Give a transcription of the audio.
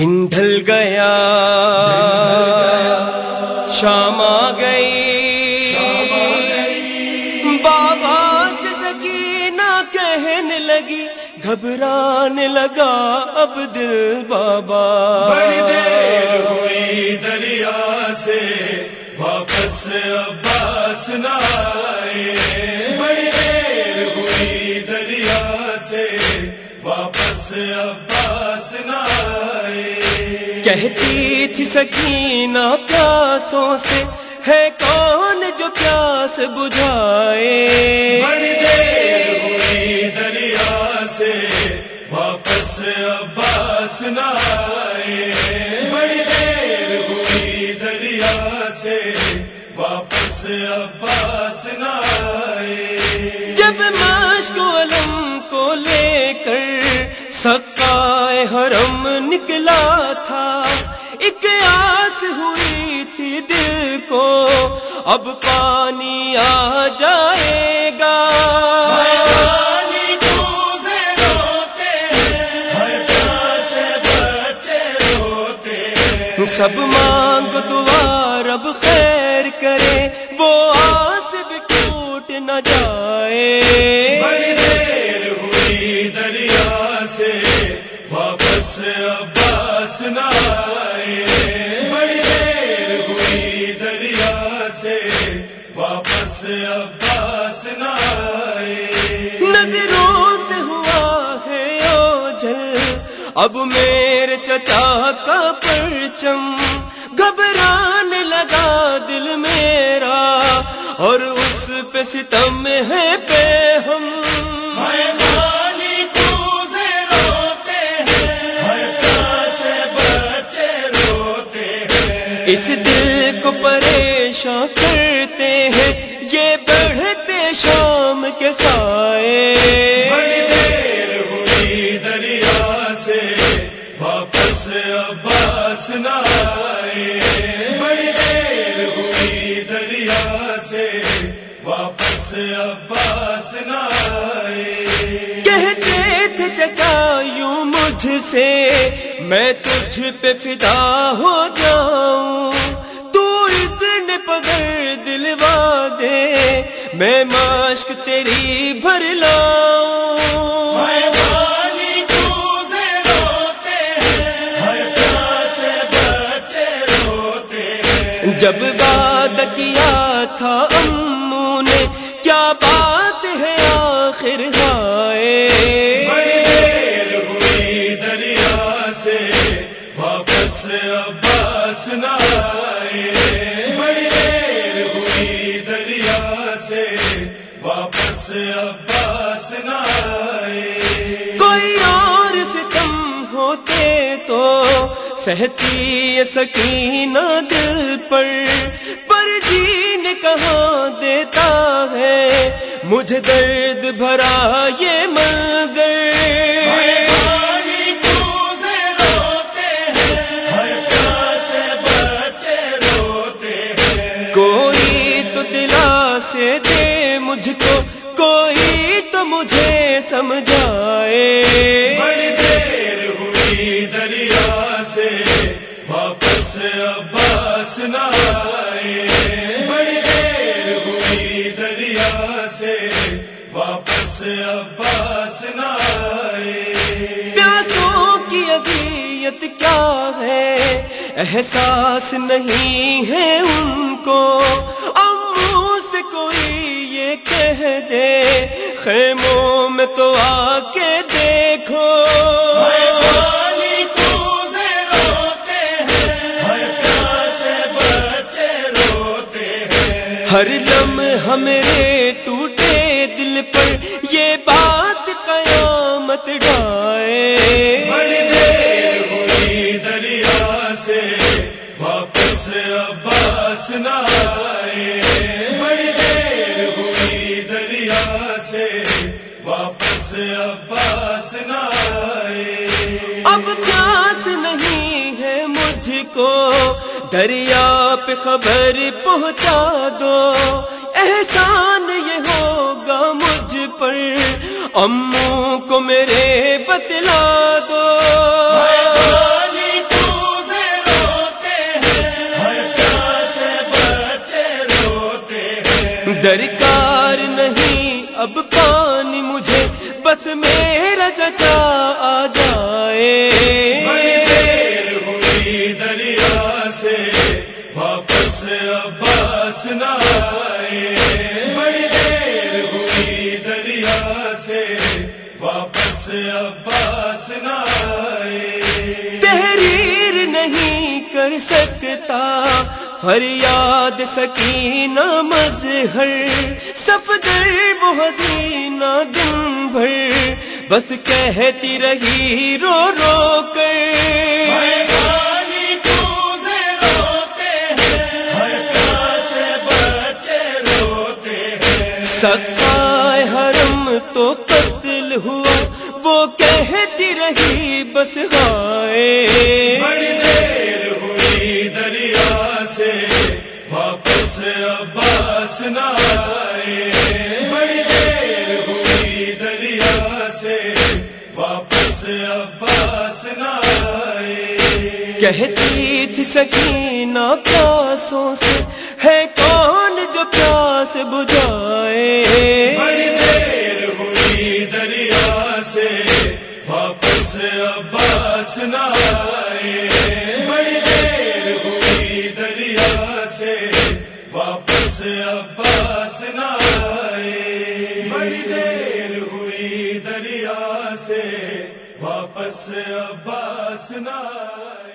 دن ڈھل گیا، شام آ گئی۔ بابا سے سکینہ کہنے لگی، گھبرانے لگا اب دل بابا۔ بڑی دیر ہوئی دریا سے، واپس عباس نہ آئے۔ بڑی دیر ہوئی دریا سے، واپس عباس نہ کہتی تھی سکینہ پیاسوں سے ہے کون جو پیاس بجھائے؟ بڑی دیر ہوئی دریا سے واپس عباس نہ آئے۔ بڑی دیر ہوئی دریا سے واپس عباس نہ آئے۔ جب مشک علم حرم نکلا تھا ایک آس ہوئی تھی دل کو۔ اب پانی آ جائے گا۔ سب مانگ دعا رب خیر کرے وہ آس بھی ٹوٹ نہ جائے۔ عباس نہ آئے ہوئی دریا سے واپس عباس نہ آئے نظروں سے ہوا ہے اوجھل، اب میرے چچا کا پرچم گھبرانے لگا دل میرا، اور اس پہ ستم ہے پریشان کرتے ہیں یہ بڑھتے شام کے سائے۔ بڑی دیر ہوئی دریا سے واپس عباس نہ آئے بڑی دیر ہوئی دریا سے واپس عباس نہ آئے کہتے تھے چچا یوں مجھ سے میں تجھ پہ فدا ہو جاؤں۔ میں مشک تیری بھر لاؤں۔ جب بات کیا تھا امو نے کیا بات ہے آخر ہائے؟ بڑی دیر ہوئی دریا سے واپس عباس نہ سہتی یہ سکینہ دل پر پر جین کہاں دیتا ہے؟ مجھے درد بھرا یہ منظر۔ کوئی تو دلا سے دے مجھ کو۔ واپس عباس نہ آئے پیاسوں کی اذیت کیا ہے؟ احساس نہیں ہے ان کو۔ امو سے کوئی یہ کہہ دے، خیموں میں تو آ کے ہر لمحہ میرے ٹوٹے دل پر یہ بات قیامت ڈائے بڑی دیر ہوئی دریا سے واپس عباس نہ آئے۔ بڑی دیر ہوئی دریا سے واپس عباس نہ آئے۔ اب پیاس نہیں ہے مجھ کو۔ دریا پہ خبر پہنچا دو۔ احسان یہ ہوگا مجھ پر۔ امو کو میرے بتلا دو۔ درکار نہیں اب پا واپس عباس نہ آئے۔ بڑی دیر ہوئی دریا سے واپس عباس نہ آئے۔ تحریر نہیں کر سکتا فریاد سکینہ مظہر۔ سفدر حسینہ دن بھر، بس کہتی رہی رو رو کر۔ ہوا وہ کہتی رہی بس گائے بڑی دیر ہوئی دریا سے واپس عباس نہ آئے۔ بڑی دیر ہوئی دریا سے واپس عباس نہ آئے۔ کہتی تھی سکینہ پیاسوں سے ہے کون جو پیاس بجھائے سے واپس عباس نہ آئے بڑی دیر ہوئی دریا سے واپس عباس نہ آئے